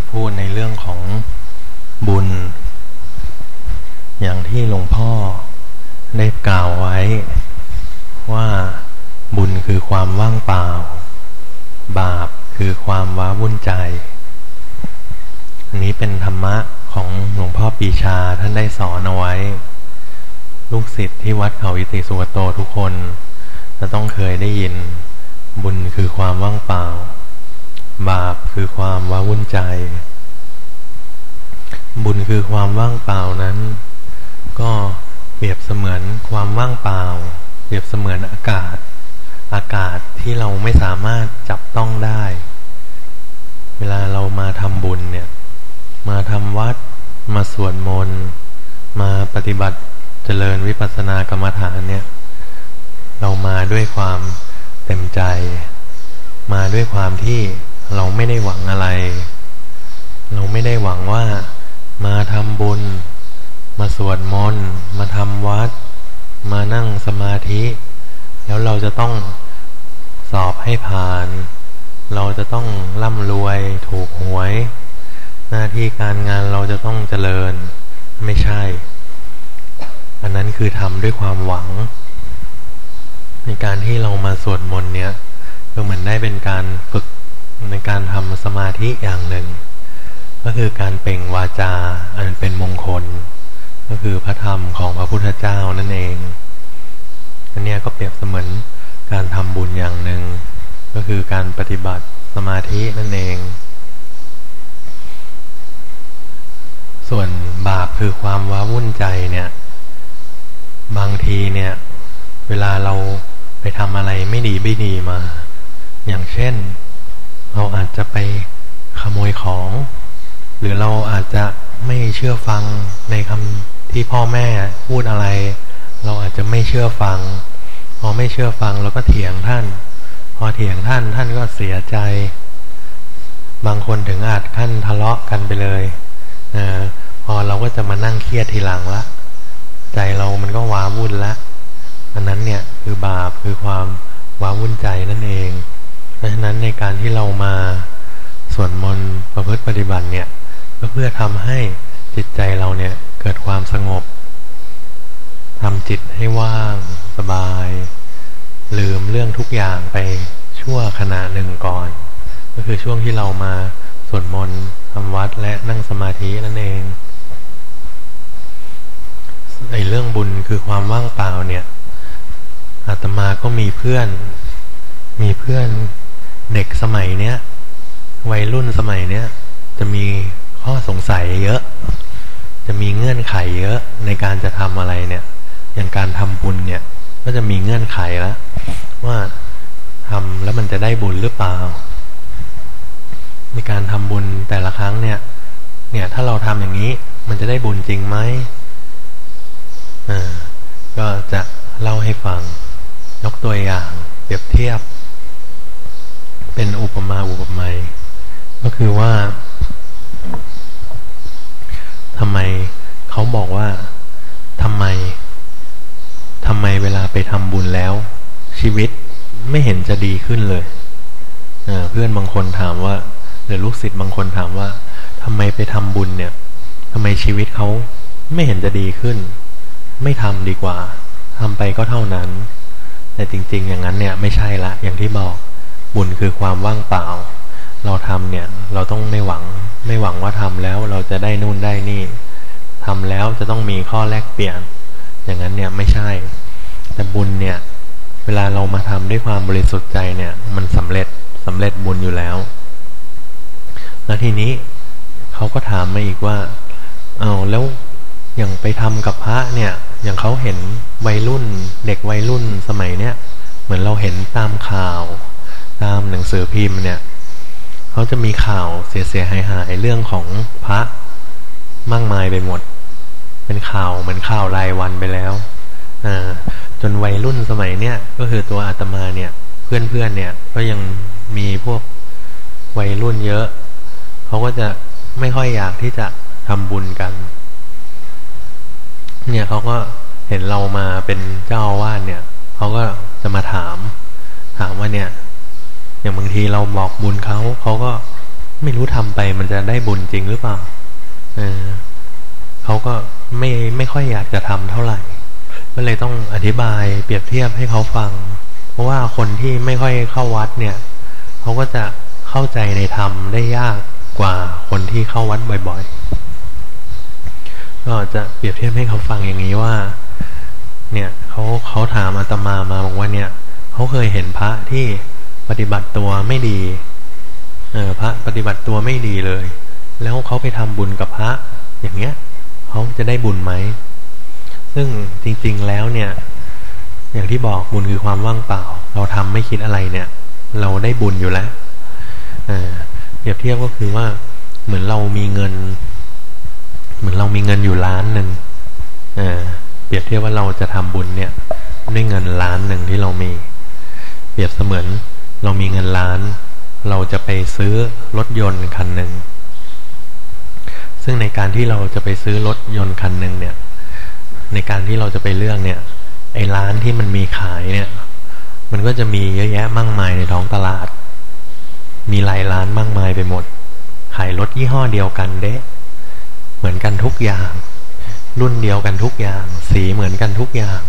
จะพูดในเรื่องของบุญ อย่างที่หลวงพ่อได้กล่าวไว้ ว่าบุญคือความว่างเปล่า บาปคือความว้าวุ่นใจ อันนี้เป็นธรรมะของหลวงพ่อปีชาท่านได้สอนเอาไว้ ลูกศิษย์ที่วัดเขาอิติสุวโตทุกคน จะต้องเคยได้ยิน บุญคือความว่างเปล่า บาป คือความว้าวุ่นใจ บุญคือความว่างเปล่านั้น ก็เปรียบเสมือนความว่างเปล่า เปรียบเสมือนอากาศ อากาศที่เราไม่สามารถจับต้องได้ เวลาเรามาทำบุญเนี่ย มาทำวัด มาสวดมนต์ มาปฏิบัติเจริญวิปัสสนากรรมฐานเนี่ย เรามาด้วยความเต็มใจ มาด้วยความที่ เราไม่ได้หวังอะไร เราไม่ได้หวังว่ามาทำบุญ มาสวดมนต์มาทำวัด มานั่งสมาธิ แล้วเราจะต้องสอบให้ผ่าน เราจะต้องร่ำรวยถูกหวย หน้าที่การงานเราจะต้องเจริญ ไม่ใช่ อันนั้นคือทำด้วยความหวัง ในการที่เรามาสวดมนต์เนี่ยก็เหมือนได้เป็นการฝึก ในการทำสมาธิอย่างหนึ่ง ก็คือการเปล่งวาจาอันเป็นมงคล ก็คือพระธรรมของพระพุทธเจ้านั่นเองอันนี้ก็เปรียบเสมือนการทำบุญอย่างหนึ่ง ก็คือการปฏิบัติสมาธินั่นเอง ส่วนบาปคือความว้าวุ่นใจเนี่ย บางทีเนี่ย เวลาเราไปทำอะไรไม่ดีไม่ดีมา อย่างเช่น เราอาจจะไปขโมยของ หรือเราอาจจะไม่เชื่อฟังในคำที่พ่อแม่พูดอะไร เราอาจจะไม่เชื่อฟัง พอไม่เชื่อฟังเราก็เถียงท่าน พอเถียงท่านท่านก็เสียใจ บางคนถึงอาจขั้นทะเลาะกันไปเลยอพอเราก็จะมานั่งเครียดทีหลังละ ใจเรามันก็ว้าวุ่นละอันนั้นเนี่ยคือบาปคือความว้าวุ่นใจนั่นเอง เพราะฉะนั้นในการที่เรามาสวดมนต์ประพฤติปฏิบัติเนี่ยก็เพื่อทำให้จิตใจเราเนี่ยเกิดความสงบทำจิตให้ว่างสบาย ลืมเรื่องทุกอย่างไปชั่วขณะหนึ่งก่อน ก็คือช่วงที่เรามาสวดมนต์ทำวัดและนั่งสมาธินั่นเองไอ้เรื่องบุญคือความว่างเปล่าเนี่ยอาตมาก็มีเพื่อน มีเพื่อน เด็กสมัยเนี้ยวัยรุ่นสมัยเนี้ยจะมีข้อสงสัยเยอะ จะมีเงื่อนไขเยอะในการจะทำอะไรเนี่ย อย่างการทำบุญเนี่ย ก็จะมีเงื่อนไขแล้วว่าทำแล้วมันจะได้บุญหรือเปล่า ในการทำบุญแต่ละครั้งเนี่ย เนี่ยถ้าเราทำอย่างนี้ มันจะได้บุญจริงไหมอ่าก็จะเล่าให้ฟังยกตัวอย่างเปรียบเทียบ เป็นอุปมาอุปไมยก็คือว่าทำไมเขาบอกว่าทำไมทำไมเวลาไปทำบุญแล้ว ชีวิตไม่เห็นจะดีขึ้นเลยเพื่อนบางคนถามว่า หรือลูกศิษย์บางคนถามว่าทำไมไปทำบุญเนี่ยทำไมชีวิตเขาไม่เห็นจะดีขึ้น ไม่ทำดีกว่าทำไปก็เท่านั้น แต่จริง ๆ อย่างนั้นเนี่ยไม่ใช่ละอย่างที่บอก บุญคือความว่างเปล่า เราทำเนี่ย เราต้องไม่หวัง ไม่หวังว่าทำแล้วเราจะได้นู่นได้นี่ทำแล้วจะต้องมีข้อแลกเปลี่ยน อย่างนั้นเนี่ยไม่ใช่ แต่บุญเนี่ย เวลาเรามาทำด้วยความบริสุทธิ์ใจเนี่ย มันสำเร็จสำเร็จบุญอยู่แล้ว แล้วทีนี้เขาก็ถามมาอีกว่า เอาแล้วอย่างไปทำกับพระเนี่ย อย่างเขาเห็นวัยรุ่น เด็กวัยรุ่นสมัยเนี้ยเหมือนเราเห็นตามข่าว ตามหนังสือพิมพ์เนี่ยเขาจะมีข่าวเสียหายหายเรื่องของพระมากมายไปหมด เป็นข่าวเหมือนข่าวรายวันไปแล้วจนวัยรุ่นสมัยเนี้ยก็คือตัวอาตมาเนี่ย เพื่อนๆเนี่ยก็ยังมีพวกวัยรุ่นเยอะเขาก็จะไม่ค่อยอยากที่จะทำบุญกัน เนี่ยเขาก็เห็นเรามาเป็นเจ้าอาวาสเนี่ยเขาก็จะมาถาม ถามว่าเนี่ย อย่างบางทีเราบอกบุญเขาเขาก็ไม่รู้ทำไปมันจะได้บุญจริงหรือเปล่าเออเขาก็ไม่ไม่ค่อยอยากจะทำเท่าไหร่ ก็เลยต้องอธิบายเปรียบเทียบให้เขาฟัง เพราะว่าคนที่ไม่ค่อยเข้าวัดเนี่ยเขาก็จะเข้าใจในธรรมได้ยากกว่าคนที่เข้าวัดบ่อยๆ ก็จะเปรียบเทียบให้เขาฟังอย่างนี้ว่า เนี่ยเขาเขาถามอาตมามาบอกว่าเนี่ยเขาเคยเห็นพระที่ ปฏิบัติตัวไม่ดีเออพระปฏิบัติตัวไม่ดีเลย แล้วเขาไปทำบุญกับพระ อย่างเงี้ยเขาจะได้บุญไหม ซึ่งจริง ๆแล้วเนี่ย อย่างที่บอกบุญคือความว่างเปล่า เราทำไม่คิดอะไรเนี่ย เราได้บุญอยู่แล้วเปรียบเทียบก็คือว่าเหมือนเรามีเงิน เหมือนเรามีเงินอยู่ล้านหนึ่งเปรียบเทียบว่าเราจะทำบุญเนี่ยด้วยเงินล้านหนึ่งที่เรามี เปรียบเสมือน เรามีเงินล้าน เราจะไปซื้อรถยนต์คันหนึ่ง ซึ่งในการที่เราจะไปซื้อรถยนต์คันหนึ่งเนี่ย ในการที่เราจะไปเลือกเนี่ย ไอ้ร้านที่มันมีขายเนี่ย มันก็จะมีเยอะแยะมากมายในท้องตลาด มีหลายร้านมากมายไปหมด ขายรถยี่ห้อเดียวกันเด้เหมือนกันทุกอย่าง รุ่นเดียวกันทุกอย่าง สีเหมือนกันทุกอย่าง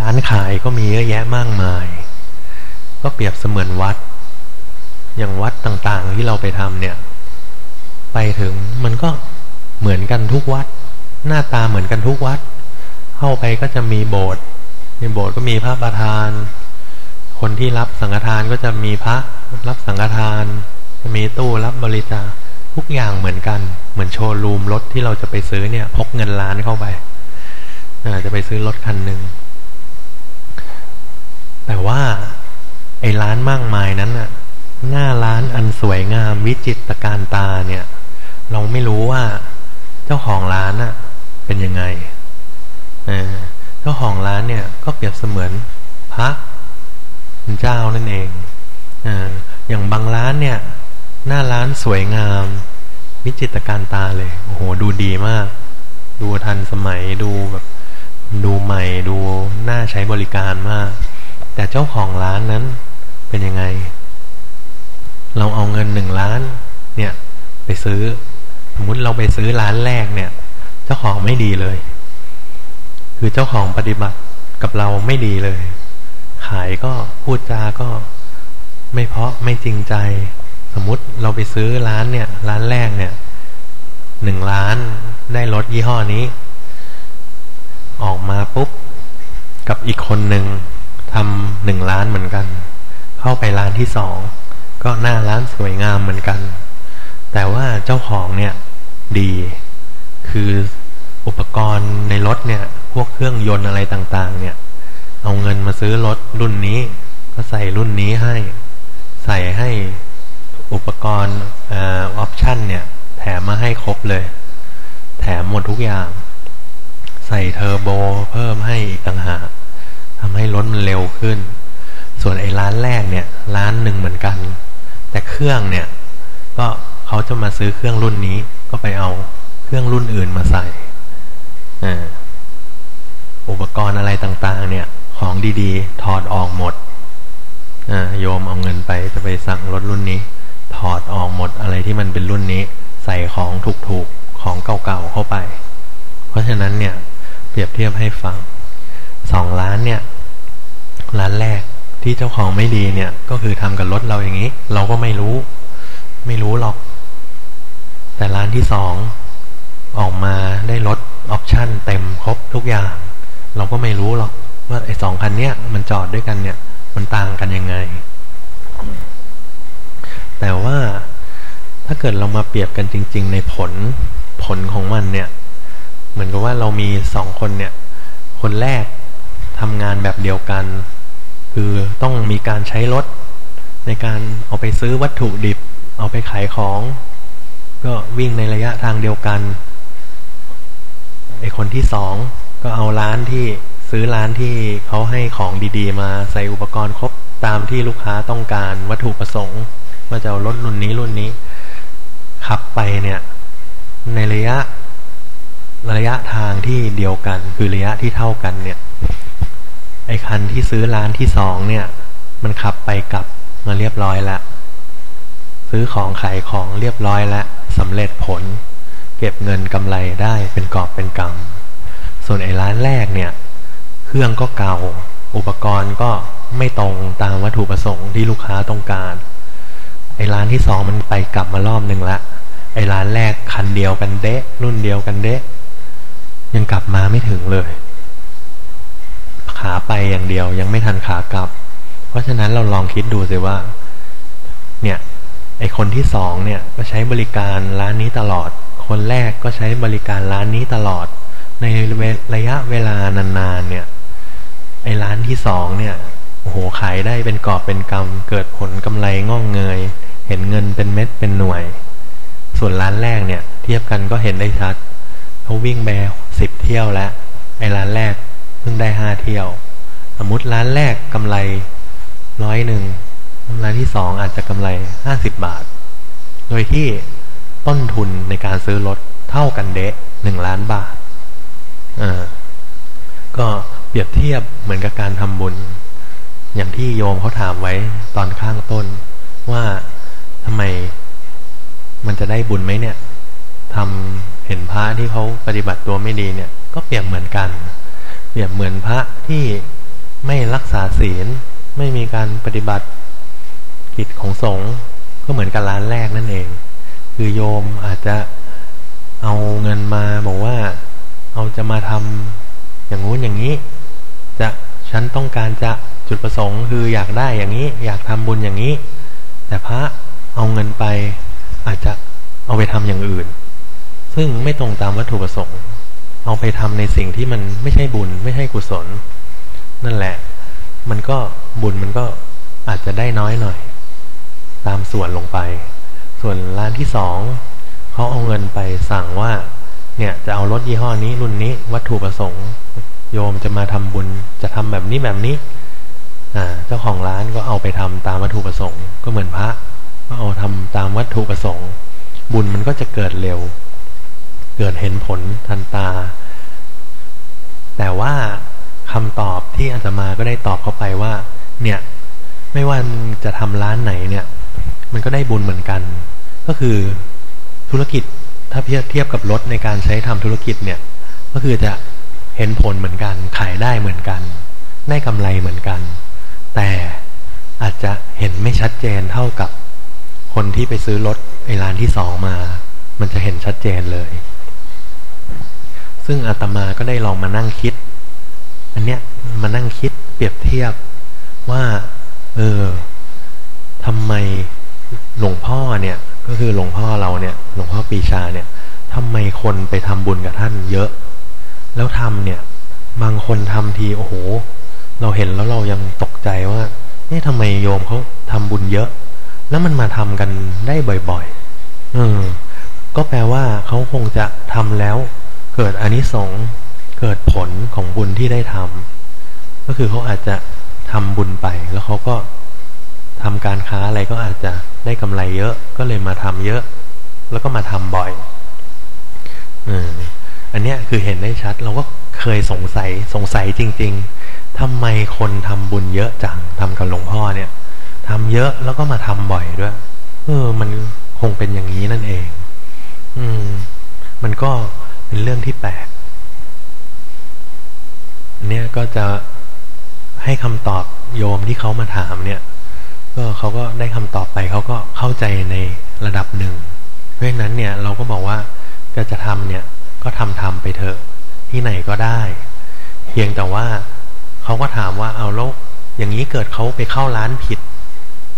ร้านขายก็มีเยอะแยะมากมาย ก็เปรียบเสมือนวัด อย่างวัดต่างๆที่เราไปทำเนี่ย ไปถึงมันก็เหมือนกันทุกวัด หน้าตาเหมือนกันทุกวัด เข้าไปก็จะมีโบสถ์ในโบสถ์ก็มีพระประธาน คนที่รับสังฆทานก็จะมีพระรับสังฆทาน จะมีตู้รับบริจาคทุกอย่างเหมือนกันเหมือนโชว์รูมรถที่เราจะไปซื้อเนี่ย พกเงินล้านเข้าไปจะไปซื้อรถคันหนึ่งแต่ว่า ไอ้ร้านมากมายนั้นน่ะ หน้าร้านอันสวยงามวิจิตรการตาเนี่ย เราไม่รู้ว่าเจ้าของร้านอะเป็นยังไงเจ้าของร้านเนี่ย ก็เปรียบเสมือนพระเจ้านั่นเองออย่างบางร้านเนี่ย หน้าร้านสวยงาม วิจิตรการตาเลย โอ้โห ดูดีมาก ดูทันสมัยดูแบบดูใหม่ดูน่าใช้บริการมาก แต่เจ้าของร้านนั้น เป็นยังไง เราเอาเงินหนึ่งล้าน เนี่ย ไปซื้อ สมมติเราไปซื้อร้านแรกเนี่ย เจ้าของไม่ดีเลย คือเจ้าของปฏิบัติกับเราไม่ดีเลย ขายก็พูดจาก็ไม่เพาะไม่จริงใจ สมมติเราไปซื้อร้านเนี่ย ร้านแรกเนี่ยหนึ่งล้านได้รถยี่ห้อนี้ ออกมาปุ๊บ กับอีกคนหนึ่งทำหนึ่งล้านเหมือนกัน เข้าไปร้านที่สองก็หน้าร้านสวยงามเหมือนกัน แต่ว่าเจ้าของเนี่ยดี คืออุปกรณ์ในรถเนี่ยพวกเครื่องยนต์อะไรต่างๆ เนี่ย เอาเงินมาซื้อรถรุ่นนี้ ก็ใส่รุ่นนี้ให้ ใส่ให้อุปกรณ์ออปชั่นเนี่ย แถมมาให้ครบเลย แถมหมดทุกอย่าง ใส่เทอร์โบเพิ่มให้อีกต่างหากทำให้รถมันเร็วขึ้น ส่วนไอ้ร้านแรกเนี่ยร้านหนึ่งเหมือนกัน แต่เครื่องเนี่ยก็เขาจะมาซื้อเครื่องรุ่นนี้ก็ไปเอาเครื่องรุ่นอื่นมาใส่อุปกรณ์อะไรต่างๆ เนี่ย ของดีๆ ถอดออกหมดโยมเอาเงินไปจะไปสั่งรถรุ่นนี้ ถอดออกหมดอะไรที่มันเป็นรุ่นนี้ ใส่ของถูกๆของเก่าๆเข้าไป เพราะฉะนั้นเนี่ย เปรียบเทียบให้ฟังสองล้านเนี่ยร้านแรก ที่เจ้าของไม่ดีเนี่ย ก็คือทำกับรถเราอย่างนี้ เราก็ไม่รู้ ไม่รู้หรอก แต่ร้านที่สองออกมาได้รถ option เต็มครบทุกอย่าง เราก็ไม่รู้หรอก ว่าไอ้สองคันเนี้ยมันจอดด้วยกันเนี่ย มันต่างกันยังไง แต่ว่าถ้าเกิดเรามาเปรียบกันจริง ๆ ในผลผลของมันเนี่ย เหมือนกับว่าเรามีสองคนเนี่ย คนแรกทำงานแบบเดียวกัน คือต้องมีการใช้รถในการเอาไปซื้อวัตถุดิบ เอาไปขายของ ก็วิ่งในระยะทางเดียวกันไอคนที่สองก็เอาร้านที่ซื้อร้านที่เขาให้ของดีๆ มาใส่อุปกรณ์ครบตามที่ลูกค้าต้องการวัตถุประสงค์ว่าจะเอารถรุ่นนี้รุ่นนี้ ขับไปเนี่ย ในระยะระยะทางที่เดียวกัน คือระยะที่เท่ากันเนี่ย ไอคันที่ซื้อร้านที่สองเนี่ย มันขับไปกลับมาเรียบร้อยล้วซื้อของขายของเรียบร้อยแล้วสำเร็จผล เก็บเงินกำไรได้เป็นกอบเป็นกำส่วนไอ้ร้านแรกเนี่ย เครื่องก็เก่า อุปกรณ์ก็ไม่ตรงตามวัตถุประสงค์ที่ลูกค้าต้องการ ไอ้ร้านที่สองมันไปกลับมารอบหนึ่งละไอ้ร้านแรกคันเดียวกันเดะรุ่นเดียวกันเดะยังกลับมาไม่ถึงเลย ขาไปอย่างเดียว ยังไม่ทันขากลับ เพราะฉะนั้นเราลองคิดดูสิว่า เนี่ยไอคนที่สองเนี่ยก็ใช้บริการร้านนี้ตลอด คนแรกก็ใช้บริการร้านนี้ตลอด ในระยะเวลานานๆเนี่ยไอร้านที่สองเนี่ยโอ้โหขายได้เป็นกอบเป็นกำเกิดผลกำไรงอกเงย เห็นเงินเป็นเม็ดเป็นหน่วย ส่วนร้านแรกเนี่ย เทียบกันก็เห็นได้ชัดเขาวิ่งไปสิบเที่ยวแล้วไอร้านแรก เพิ่งได้ห้าเที่ยว สมมติร้านแรกกำไรร้อยหนึ่งร้านที่สองอาจจะกำไรห้าสิบบาท โดยที่ต้นทุนในการซื้อรถเท่ากันเดะหนึ่งล้านบาทอ่าก็เปรียบเทียบเหมือนกับการทำบุญ อย่างที่โยมเขาถามไว้ตอนข้างต้น ว่าทำไมมันจะได้บุญไหมเนี่ยทำเห็นพระที่เขาปฏิบัติตัวไม่ดีเนี่ย ก็เปรียบเหมือนกัน เปรียบเหมือนพระที่ไม่รักษาศีล ไม่มีการปฏิบัติกิจของสงฆ์ก็เหมือนกับร้านแรกนั่นเอง คือโยมอาจจะเอาเงินมาบอกว่า เอาจะมาทำอย่างงู้นอย่างนี้ จะฉันต้องการจะจุดประสงค์คืออยากได้อย่างนี้ อยากทำบุญอย่างนี้ แต่พระเอาเงินไปอาจจะเอาไปทำอย่างอื่น ซึ่งไม่ตรงตามวัตถุประสงค์ เอาไปทำในสิ่งที่มันไม่ใช่บุญ ไม่ใช่กุศล นั่นแหละ มันก็บุญมันก็อาจจะได้น้อยหน่อย ตามส่วนลงไป ส่วนร้านที่สองเขาเอาเงินไปสั่งว่า เนี่ยจะเอารถยี่ห้อนี้รุ่นนี้ วัตถุประสงค์ โยมจะมาทำบุญ จะทำแบบนี้แบบนี้อ่าเจ้าของร้านก็เอาไปทำตามวัตถุประสงค์ ก็เหมือนพระ ก็เอาทำตามวัตถุประสงค์ บุญมันก็จะเกิดเร็ว เกิดเห็นผลทันตา แต่ว่าคำตอบที่อาตมาก็ได้ตอบเข้าไปว่า เนี่ย ไม่ว่าจะทำร้านไหนเนี่ย มันก็ได้บุญเหมือนกัน ก็คือธุรกิจถ้าเทียบกับรถในการใช้ทำธุรกิจเนี่ย ก็คือจะเห็นผลเหมือนกัน ขายได้เหมือนกัน ได้กำไรเหมือนกัน แต่อาจจะเห็นไม่ชัดเจนเท่ากับคนที่ไปซื้อรถไอร้านที่สองมา มันจะเห็นชัดเจนเลย ซึ่งอาตมาก็ได้ลองมานั่งคิด อันเนี้ยมานั่งคิดเปรียบเทียบว่า เออทำไมหลวงพ่อเนี่ย ก็คือหลวงพ่อเราเนี่ย หลวงพ่อปีชาเนี่ยทำไมคนไปทำบุญกับท่านเยอะ แล้วทำเนี่ย บางคนทำทีโอ้โห เราเห็นแล้วเรายังตกใจว่านี่ทำไมโยมเขาทำบุญเยอะ แล้วมันมาทำกันได้บ่อยๆเออก็แปลว่าเขาคงจะทำแล้ว เกิดอนิสงส์เกิดผลของบุญที่ได้ทำก็คือเขาอาจจะทำบุญไป แล้วเขาก็ทำการค้าอะไรก็อาจจะได้กำไรเยอะก็เลยมาทำเยอะ แล้วก็มาทำบ่อยออันเนี้ยคือเห็นได้ชัด เราก็เคยสงสัยสงสัยจริง ๆทำไมคนทำบุญเยอะจังทำกับหลวงพ่อเนี่ยทำเยอะแล้วก็มาทำบ่อยด้วย เออ มันคงเป็นอย่างนี้นั่นเอง อืม มันก็ เป็นเรื่องที่แปลกเนี่ยก็จะให้คำตอบโยมที่เขามาถามเนี่ย ก็เขาก็ได้คำตอบไปเขาก็เข้าใจในระดับหนึ่ง เพราะฉะนั้นเนี่ยเราก็บอกว่าก็จะทำเนี่ยก็ทำทำไปเถอะที่ไหนก็ได้ เพียงแต่ว่าเขาก็ถามว่าเอาแล้วอย่างนี้เกิดเขาไปเข้าร้านผิด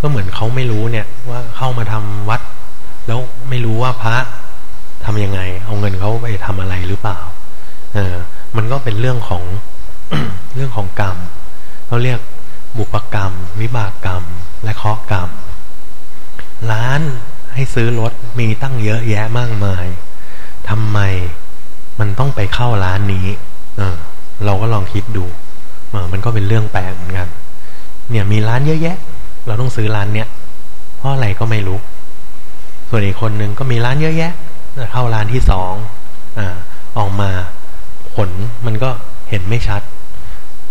ก็เหมือนเขาไม่รู้เนี่ยว่าเข้ามาทำวัด แล้วไม่รู้ว่าพระ ทำยังไง เอาเงินเขาไปทำอะไรหรือเปล่าเออมันก็เป็นเรื่องของเรื่องของกรรมเขาเรียกบุปกรรม วิบากกรรม และเคาะกรรม ร้านให้ซื้อรถมีตั้งเยอะแยะมากมายทำไมมันต้องไปเข้าร้านนี้ เออ เราก็ลองคิดดูเออมันก็เป็นเรื่องแปลกเหมือนกัน เนี่ยมีร้านเยอะแยะ เราต้องซื้อร้านเนี้ยเพราะอะไรก็ไม่รู้ ส่วนอีกคนหนึ่งก็มีร้านเยอะแยะ เข้าร้านที่สองอ่าออกมาผลมันก็เห็นไม่ชัด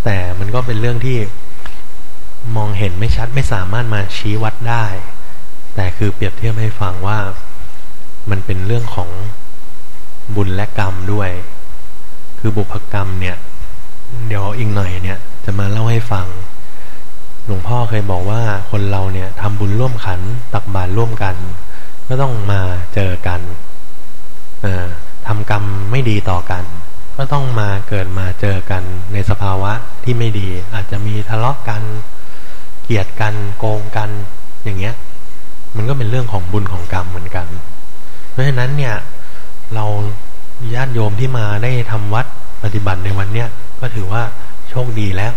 แต่มันก็เป็นเรื่องที่มองเห็นไม่ชัดไม่สามารถมาชี้วัดได้ แต่คือเปรียบเทียบให้ฟังว่ามันเป็นเรื่องของบุญและกรรมด้วย คือบุพกรรมเนี่ย เดี๋ยวอีกหน่อยเนี่ย จะมาเล่าให้ฟัง หลวงพ่อเคยบอกว่าคนเราเนี่ยทำบุญร่วมขันตักบาตรร่วมกัน ก็ต้องมาเจอกัน ทำกรรมไม่ดีต่อกัน ก็ต้องมาเกิดมาเจอกันในสภาวะที่ไม่ดี อาจจะมีทะเลาะกัน เกลียดกันโกงกันอย่างเงี้ย มันก็เป็นเรื่องของบุญของกรรมเหมือนกัน เพราะฉะนั้นเนี่ย เราญาติโยมที่มาได้ทำวัดปฏิบัติในวันเนี้ยก็ถือว่าโชคดีแล้ว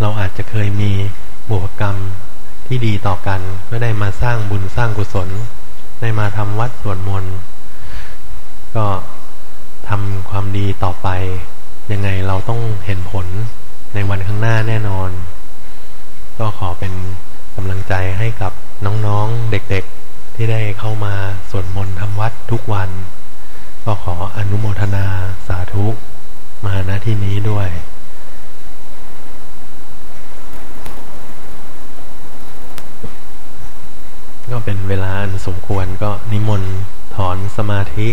เราอาจจะเคยมีบุพกรรมที่ดีต่อกัน ก็ได้มาสร้างบุญสร้างกุศล ได้มาทำวัดสวดมนต์ ก็ทำความดีต่อไป ยังไงเราต้องเห็นผลในวันข้างหน้าแน่นอน ก็ขอเป็นกำลังใจให้กับน้องๆเด็กๆที่ได้เข้ามาสวดมนต์ทำวัดทุกวัน ก็ขออนุโมทนาสาธุมาณที่นี้ด้วยก็เป็นเวลาอันสมควรก็นิมนต์ถอนสมาธิ